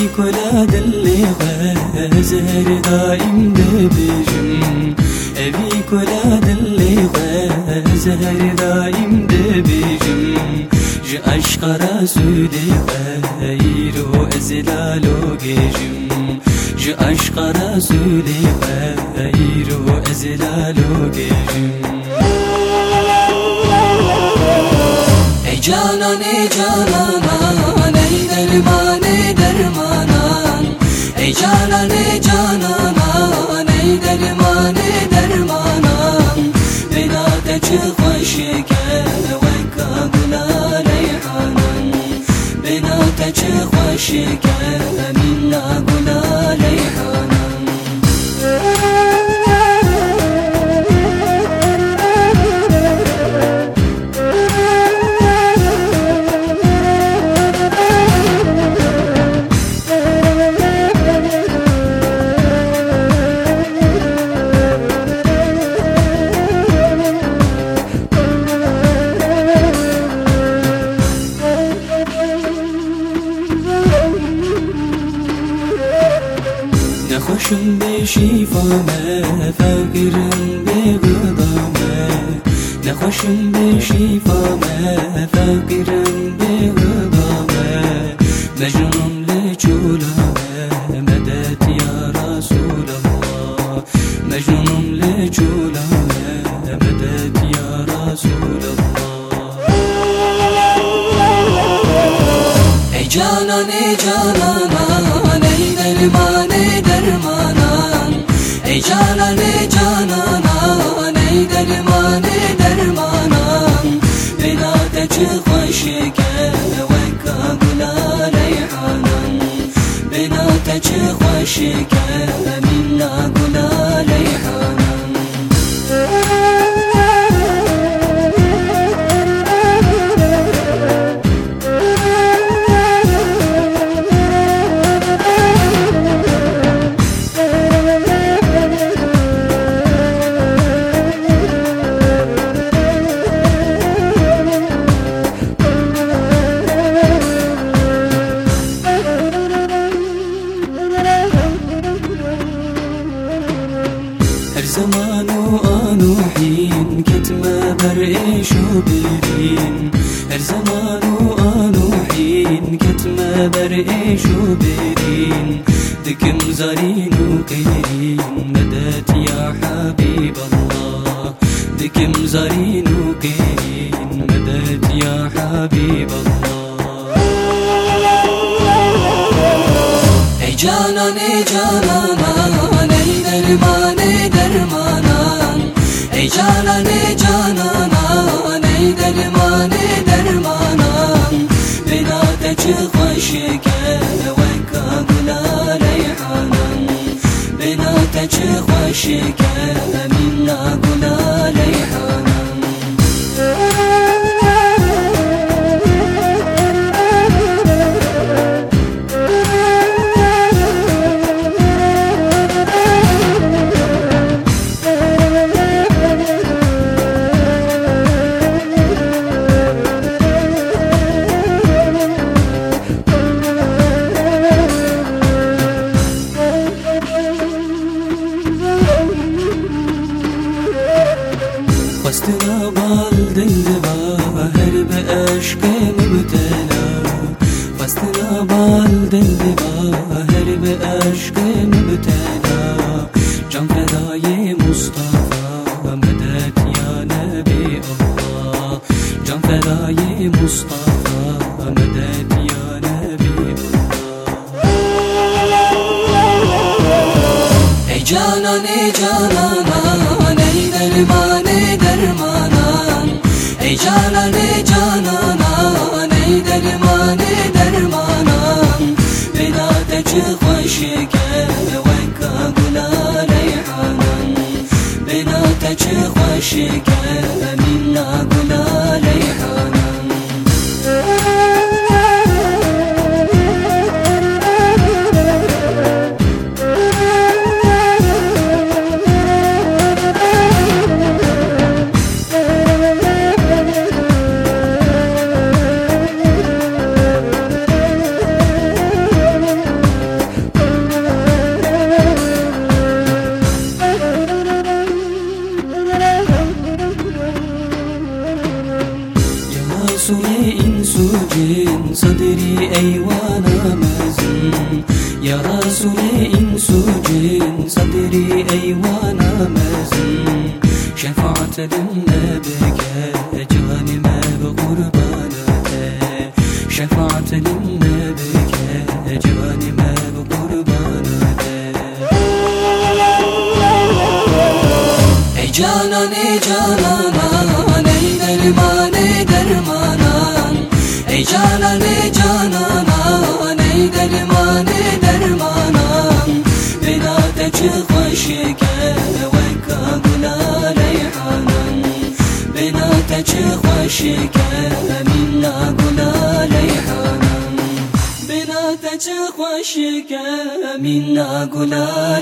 Kula dilli zer daim de debicim Evi kula dilli zer daim debicim Ji aşka rasûdê ve îro ez ê lalo gêjim Ji aşka rasûdê ve îro ez ê lalo gêjim Ey canan ey canan ey derman ey dermanan Bina teçi hoşike ve शिफा में फकीर बेगुदा मैं नखुश शिफा में फकीर बेगुदा मैं मजनून ले चूला मैं मदद या रसूल अल्लाह मजनून ले चूला मैं मदद या रसूल अल्लाह ऐ जाना ने जाना ना नहीं दरबार بنا تچ خوشک منا گلا ایش و برین هر زمان و آن و حین کتم بر ایش و برین دکم زارین و قیرین مدد یا حبیب الله دکم زارین و قیرین مدد یا حبیب الله Ey canan ey canan ey derman چه خوشی که همین نگنا لیحا हस्तना बाल दिल हर में अश्क मुबतला जम फदाए मुस्तफ़ा मदद या नबी अल्लाह जम फदाए मुस्तफ़ा मदद या नबी अल्लाह ey canan ey cananan ey derman ey dermanan ey canan ey cananan جانان ای درمان ای درمانان بنا تچ خوشک و کابلا ریحانان Şefaatedinle bege canime ve kurban öte Şefaatedinle bege canime ve kurban öte Ey canan ey cananan ey derman ey dermanan Ey canan ey cananan ey derman ey dermanan Beni ateşe خوش کردن نگنا لیحانم. بنا تچ خوش کردن نگنا